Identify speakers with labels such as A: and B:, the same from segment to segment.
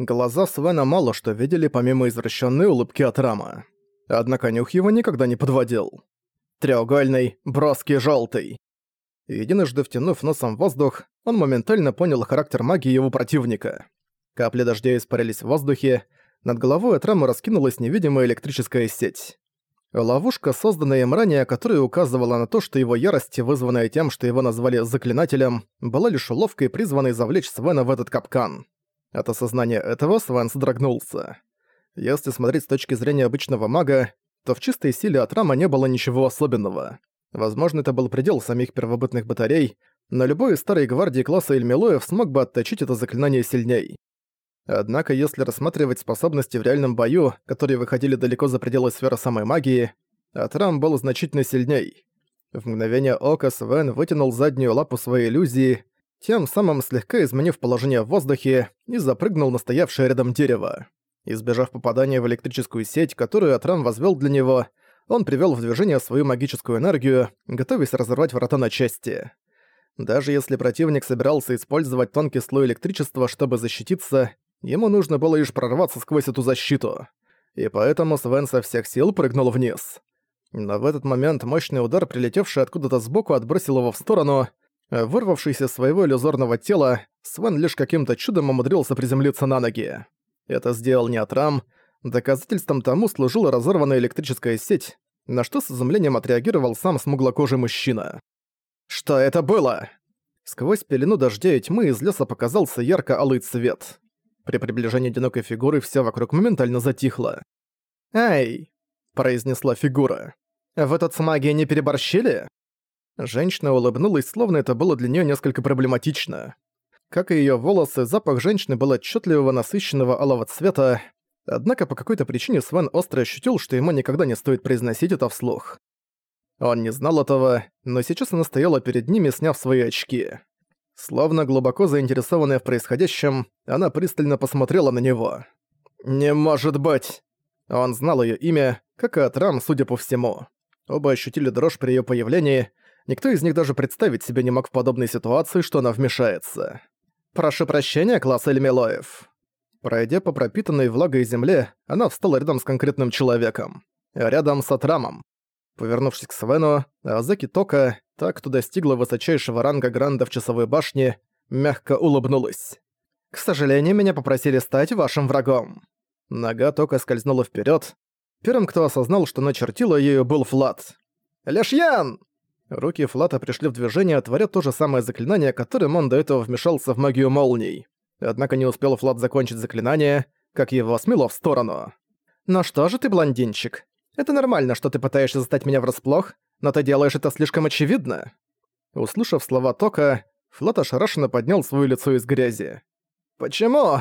A: Глаза Свена мало что видели помимо извращенной улыбки от Рама. Однако нюх его никогда не подводил. Треугольный, броский, желтый. Единожды втянув носом воздух, он моментально понял характер магии его противника. Капли дождя испарились в воздухе, над головой от рамы раскинулась невидимая электрическая сеть. Ловушка, созданная им ранее, которая указывала на то, что его ярость, вызванная тем, что его назвали «заклинателем», была лишь уловкой, призванной завлечь Свена в этот капкан. От осознания этого Свен содрогнулся. Если смотреть с точки зрения обычного мага, то в чистой силе от рама не было ничего особенного. Возможно, это был предел самих первобытных батарей, но любой из старой гвардии класса Эльмилоев смог бы отточить это заклинание сильней. Однако, если рассматривать способности в реальном бою, которые выходили далеко за пределы сферы самой магии, Атрам был значительно сильней. В мгновение ока Свен вытянул заднюю лапу своей иллюзии, тем самым слегка изменив положение в воздухе и запрыгнул на стоявшее рядом дерево. Избежав попадания в электрическую сеть, которую Атрам возвел для него, он привел в движение свою магическую энергию, готовясь разорвать врата на части. Даже если противник собирался использовать тонкий слой электричества, чтобы защититься, ему нужно было лишь прорваться сквозь эту защиту. И поэтому Свен со всех сил прыгнул вниз. Но в этот момент мощный удар, прилетевший откуда-то сбоку, отбросил его в сторону. Вырвавшийся из своего иллюзорного тела, Свен лишь каким-то чудом умудрился приземлиться на ноги. Это сделал не Атрам, доказательством тому служила разорванная электрическая сеть, на что с изумлением отреагировал сам смуглокожий мужчина. «Что это было?» Сквозь пелену дождя и тьмы из леса показался ярко-алый цвет. При приближении одинокой фигуры все вокруг моментально затихло. «Эй!» – произнесла фигура. «Вы тут с магией не переборщили?» Женщина улыбнулась, словно это было для нее несколько проблематично. Как и ее волосы, запах женщины был отчетливого насыщенного алого цвета, однако по какой-то причине Свен остро ощутил, что ему никогда не стоит произносить это вслух. Он не знал этого, но сейчас она стояла перед ними, сняв свои очки. Словно глубоко заинтересованная в происходящем, она пристально посмотрела на него. «Не может быть!» Он знал ее имя, как и Атрам, судя по всему. Оба ощутили дрожь при ее появлении, никто из них даже представить себе не мог в подобной ситуации, что она вмешается. «Прошу прощения, класс Эльмелоев». Пройдя по пропитанной влагой земле, она встала рядом с конкретным человеком. Рядом с Атрамом. Повернувшись к Свену, Азаки Тока, так, кто достигла высочайшего ранга Гранда в часовой башне, мягко улыбнулась. «К сожалению, меня попросили стать вашим врагом». Нога Тока скользнула вперед. Первым, кто осознал, что начертила ею, был Флат. «Лешьян!» Руки Флата пришли в движение, творя то же самое заклинание, которым он до этого вмешался в магию молний. Однако не успел Флат закончить заклинание, как его смело в сторону. «Ну что же ты, блондинчик, это нормально, что ты пытаешься застать меня врасплох, но ты делаешь это слишком очевидно». Услышав слова Тока, Флот ошарашенно поднял свое лицо из грязи. «Почему?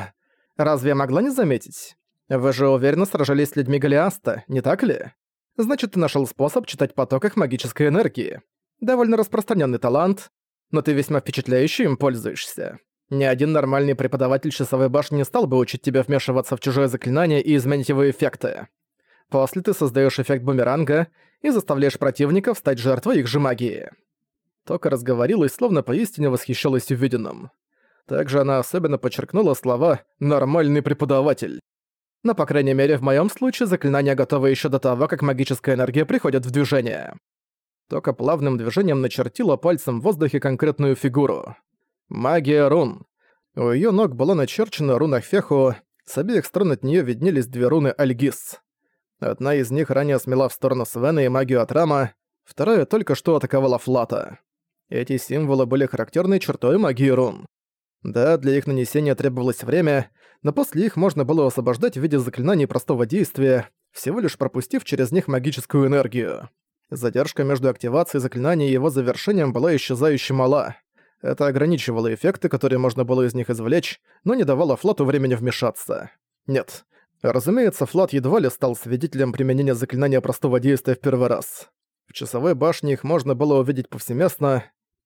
A: Разве я могла не заметить? Вы же уверенно сражались с людьми Голиаста, не так ли? Значит, ты нашел способ читать поток их магической энергии. Довольно распространенный талант, но ты весьма впечатляюще им пользуешься. Ни один нормальный преподаватель часовой башни не стал бы учить тебя вмешиваться в чужое заклинание и изменить его эффекты. После ты создаешь эффект бумеранга и заставляешь противников стать жертвой их же магии. Тока разговорилась, словно поистине восхищалась увиденным. Также она особенно подчеркнула слова «нормальный преподаватель». Но, по крайней мере, в моем случае заклинание готово еще до того, как магическая энергия приходит в движение. Тока плавным движением начертила пальцем в воздухе конкретную фигуру. Магия рун. У ее ног была начерчена руна Феху, с обеих сторон от нее виднелись две руны Альгис. Одна из них ранее смела в сторону Свена и магию от Рама, вторая только что атаковала Флата. Эти символы были характерной чертой магии рун. Да, для их нанесения требовалось время, но после их можно было освобождать в виде заклинаний простого действия, всего лишь пропустив через них магическую энергию. Задержка между активацией заклинания и его завершением была исчезающе мала. Это ограничивало эффекты, которые можно было из них извлечь, но не давало флоту времени вмешаться. Нет, Разумеется, Флат едва ли стал свидетелем применения заклинания простого действия в первый раз. В часовой башне их можно было увидеть повсеместно.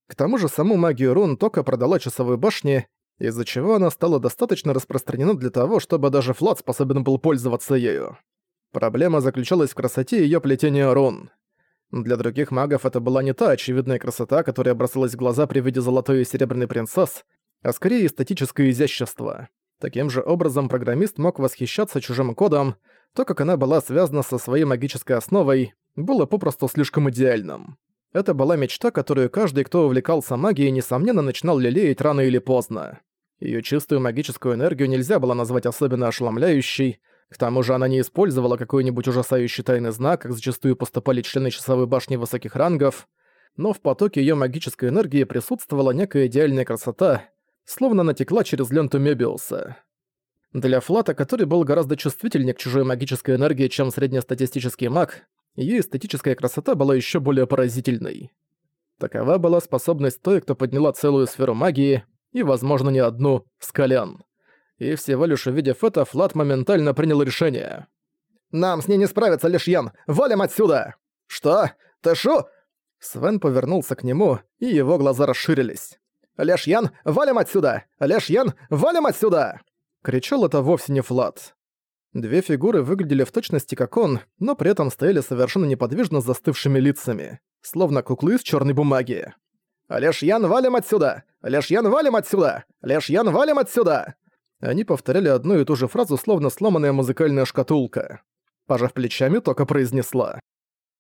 A: К тому же саму магию рун только продала часовой башне, из-за чего она стала достаточно распространена для того, чтобы даже Флат способен был пользоваться ею. Проблема заключалась в красоте её плетения рун. Для других магов это была не та очевидная красота, которая бросалась в глаза при виде золотой и серебряной принцесс, а скорее эстетическое изящество. Таким же образом программист мог восхищаться чужим кодом, то, как она была связана со своей магической основой, было попросту слишком идеальным. Это была мечта, которую каждый, кто увлекался магией, несомненно, начинал лелеять рано или поздно. Её чистую магическую энергию нельзя было назвать особенно ошеломляющей, к тому же она не использовала какой-нибудь ужасающий тайный знак, как зачастую поступали члены часовой башни высоких рангов, но в потоке её магической энергии присутствовала некая идеальная красота, словно натекла через ленту Мебиуса. Для Флата, который был гораздо чувствительнее к чужой магической энергии, чем среднестатистический маг, её эстетическая красота была ещё более поразительной. Такова была способность той, кто подняла целую сферу магии, и, возможно, не одну, с колен. И всего лишь увидев это, Флат моментально принял решение. «Нам с ней не справиться, лишь Ян! Валим отсюда!» «Что? Ты шо?» Свен повернулся к нему, и его глаза расширились. «Леш Ян, валим отсюда! Леш Ян, валим отсюда!» Кричал это вовсе не Флат. Две фигуры выглядели в точности как он, но при этом стояли совершенно неподвижно застывшими лицами, словно куклы из черной бумаги. «Леш Ян, валим отсюда! Леш Ян, валим отсюда! Леш Ян, валим отсюда!» Они повторяли одну и ту же фразу, словно сломанная музыкальная шкатулка. Пожав плечами, только произнесла.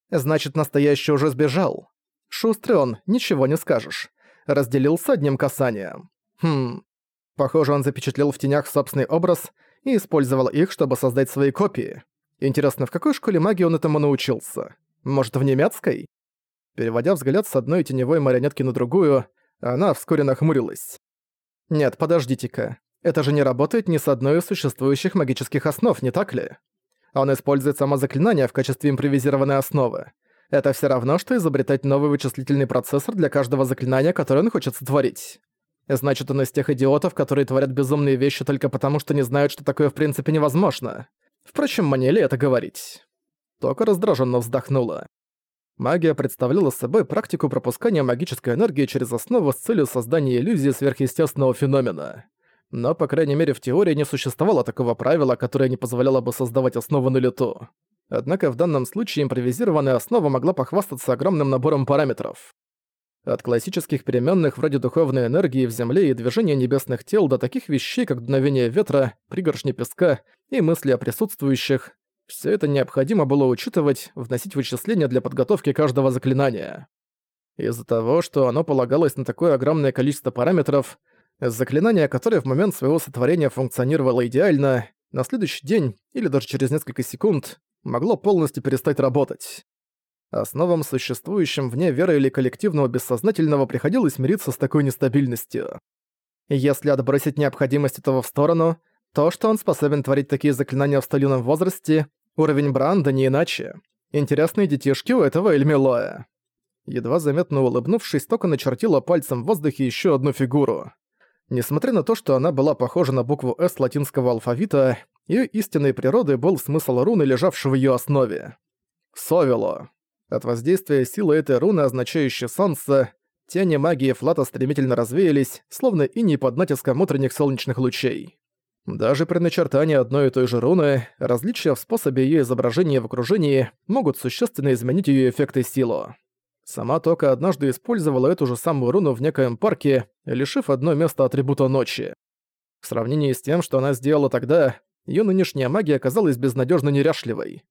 A: «Значит, настоящий уже сбежал. Шустрый он, ничего не скажешь. Разделился одним касанием. Хм. Похоже, он запечатлел в тенях собственный образ и использовал их, чтобы создать свои копии. Интересно, в какой школе магии он этому научился? Может, в немецкой? Переводя взгляд с одной теневой марионетки на другую, она вскоре нахмурилась. «Нет, подождите-ка. Это же не работает ни с одной из существующих магических основ, не так ли? Он использует само заклинание в качестве импровизированной основы. Это все равно, что изобретать новый вычислительный процессор для каждого заклинания, которое он хочет сотворить. Значит, он из тех идиотов, которые творят безумные вещи только потому, что не знают, что такое в принципе невозможно. Впрочем, мне ли это говорить? Тока раздраженно вздохнула. Магия представляла собой практику пропускания магической энергии через основу с целью создания иллюзии сверхъестественного феномена. Но, по крайней мере, в теории не существовало такого правила, которое не позволяло бы создавать основу на лету. Однако в данном случае импровизированная основа могла похвастаться огромным набором параметров. От классических переменных вроде духовной энергии в Земле и движения небесных тел до таких вещей, как дуновение ветра, пригоршни песка и мысли о присутствующих, все это необходимо было учитывать, вносить вычисления для подготовки каждого заклинания. Из-за того, что оно полагалось на такое огромное количество параметров, Заклинание, которое в момент своего сотворения функционировало идеально, на следующий день или даже через несколько секунд могло полностью перестать работать. Основам, существующим вне веры или коллективного бессознательного, приходилось мириться с такой нестабильностью. Если отбросить необходимость этого в сторону, то, что он способен творить такие заклинания в столь возрасте, уровень Бранда не иначе. Интересные детишки у этого Эльмилоя. Едва заметно улыбнувшись, только начертила пальцем в воздухе еще одну фигуру. Несмотря на то, что она была похожа на букву «С» латинского алфавита, ее истинной природой был смысл руны, лежавшей в ее основе. Совело. От воздействия силы этой руны, означающей солнце, тени магии Флата стремительно развеялись, словно иней под натиском утренних солнечных лучей. Даже при начертании одной и той же руны, различия в способе ее изображения в окружении могут существенно изменить ее эффект и силу. Сама Тока однажды использовала эту же самую руну в некоем парке, лишив одно место атрибута ночи. В сравнении с тем, что она сделала тогда, ее нынешняя магия оказалась безнадежно неряшливой.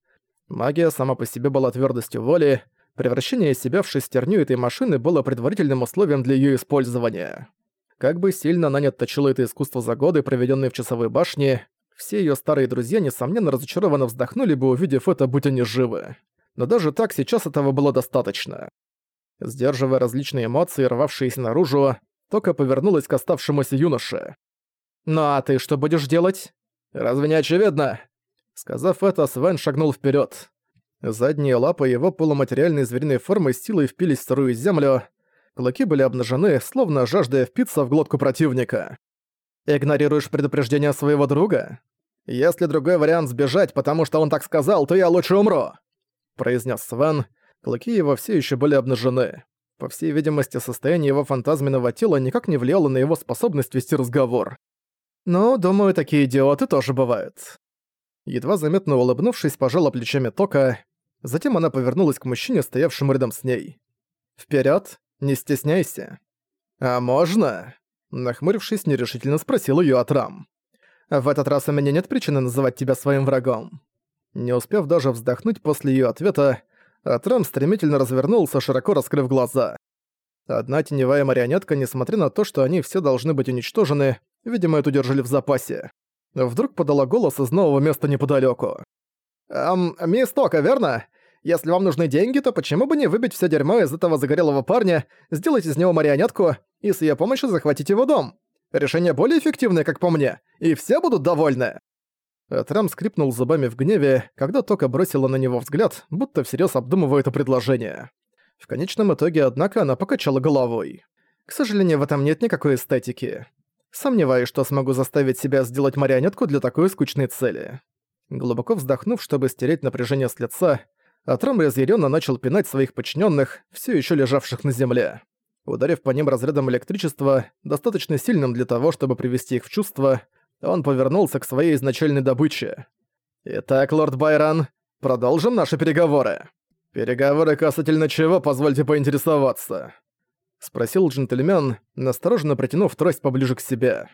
A: Магия сама по себе была твердостью воли, превращение себя в шестерню этой машины было предварительным условием для ее использования. Как бы сильно она не отточила это искусство за годы, проведенные в часовой башне, все ее старые друзья, несомненно, разочарованно вздохнули бы, увидев это, будь они живы. Но даже так сейчас этого было достаточно. Сдерживая различные эмоции, рвавшиеся наружу, Тока повернулась к оставшемуся юноше. «Ну а ты что будешь делать? Разве не очевидно?» Сказав это, Свен шагнул вперед. Задние лапы его полуматериальной звериной формы силой впились в сырую землю. Клыки были обнажены, словно жаждая впиться в глотку противника. «Игнорируешь предупреждение своего друга? Если другой вариант сбежать, потому что он так сказал, то я лучше умру!» Произнес Свен, Клыки его все еще были обнажены. По всей видимости, состояние его фантазменного тела никак не влияло на его способность вести разговор. Но, думаю, такие идиоты тоже бывают. Едва заметно улыбнувшись, пожала плечами Тока, затем она повернулась к мужчине, стоявшему рядом с ней. «Вперёд, не стесняйся». «А можно?» Нахмурившись, нерешительно спросил её Атрам. В этот раз у меня нет причины называть тебя своим врагом». Не успев даже вздохнуть после её ответа, Атрам стремительно развернулся, широко раскрыв глаза. Одна теневая марионетка, несмотря на то, что они все должны быть уничтожены, видимо, эту держали в запасе. Вдруг подала голос из нового места неподалёку. «Эм, мисс Тока, верно? Если вам нужны деньги, то почему бы не выбить все дерьмо из этого загорелого парня, сделать из него марионетку и с её помощью захватить его дом? Решение более эффективное, как по мне, и все будут довольны!» Трам скрипнул зубами в гневе, когда Тока бросила на него взгляд, будто всерьез обдумывая это предложение. В конечном итоге, однако, она покачала головой. К сожалению, в этом нет никакой эстетики. Сомневаюсь, что смогу заставить себя сделать марионетку для такой скучной цели. Глубоко вздохнув, чтобы стереть напряжение с лица, Атрам разъяренно начал пинать своих подчиненных, все еще лежавших на земле. Ударив по ним разрядом электричества, достаточно сильным для того, чтобы привести их в чувство, он повернулся к своей изначальной добыче. «Итак, лорд Байрон, продолжим наши переговоры». «Переговоры касательно чего, позвольте поинтересоваться?» Спросил джентльмен, настороженно протянув трость поближе к себе.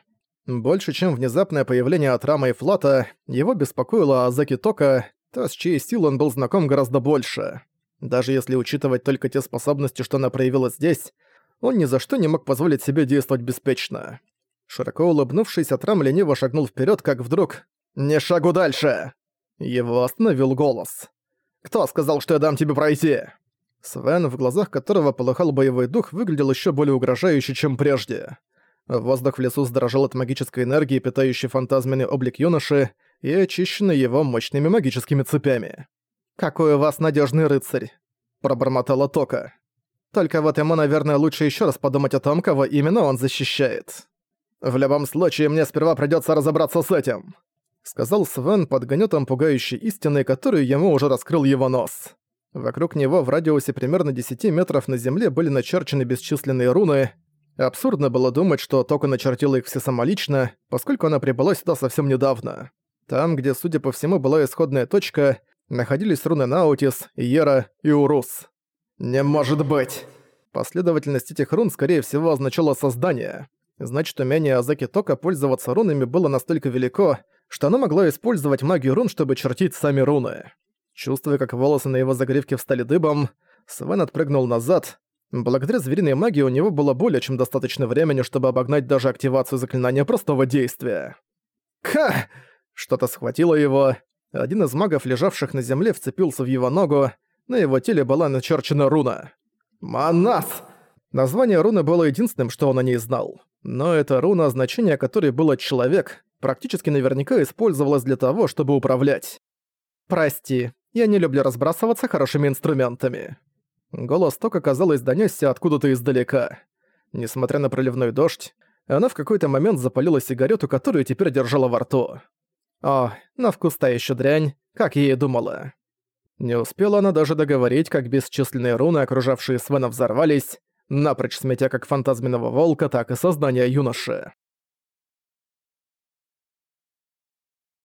A: Больше, чем внезапное появление от Рама и Флата, его беспокоило Азаки Тока, то, с чьей силой он был знаком гораздо больше. Даже если учитывать только те способности, что она проявила здесь, он ни за что не мог позволить себе действовать беспечно. Широко улыбнувшись, Атрам лениво шагнул вперед, как вдруг «Не шагу дальше!» Его остановил голос. «Кто сказал, что я дам тебе пройти?» Свен, в глазах которого полыхал боевой дух, выглядел еще более угрожающе, чем прежде. Воздух в лесу задрожал от магической энергии, питающей фантазменный облик юноши, и очищенный его мощными магическими цепями. «Какой у вас надежный рыцарь!» – пробормотала Тока. «Только вот ему, наверное, лучше еще раз подумать о том, кого именно он защищает». В любом случае, мне сперва придётся разобраться с этим», — сказал Свен под гнётом пугающей истины, которую ему уже раскрыл его нос. Вокруг него в радиусе примерно 10 метров на земле были начерчены бесчисленные руны. Абсурдно было думать, что Тока начертила их все самолично, поскольку она прибыла сюда совсем недавно. Там, где, судя по всему, была исходная точка, находились руны Наутис, Иера и Урус. «Не может быть!» Последовательность этих рун, скорее всего, означала создание. Значит, умение Азаки Тока пользоваться рунами было настолько велико, что оно могло использовать магию рун, чтобы чертить сами руны. Чувствуя, как волосы на его загривке встали дыбом, Свен отпрыгнул назад. Благодаря звериной магии у него было более чем достаточно времени, чтобы обогнать даже активацию заклинания простого действия. «Ха!» Что-то схватило его. Один из магов, лежавших на земле, вцепился в его ногу. На его теле была начерчена руна. «Манас!» Название руны было единственным, что он о ней знал. Но эта руна, значение которой было «человек», практически наверняка использовалась для того, чтобы управлять. «Прости, я не люблю разбрасываться хорошими инструментами». Голос Тока, казалось, донёсся откуда-то издалека. Несмотря на проливной дождь, она в какой-то момент запалила сигарету, которую теперь держала во рту. О, на вкус та ещё дрянь, как я и думала. Не успела она даже договорить, как бесчисленные руны, окружавшие Свена, взорвались, напрочь сметя как фантазменного волка, так и создание юноши.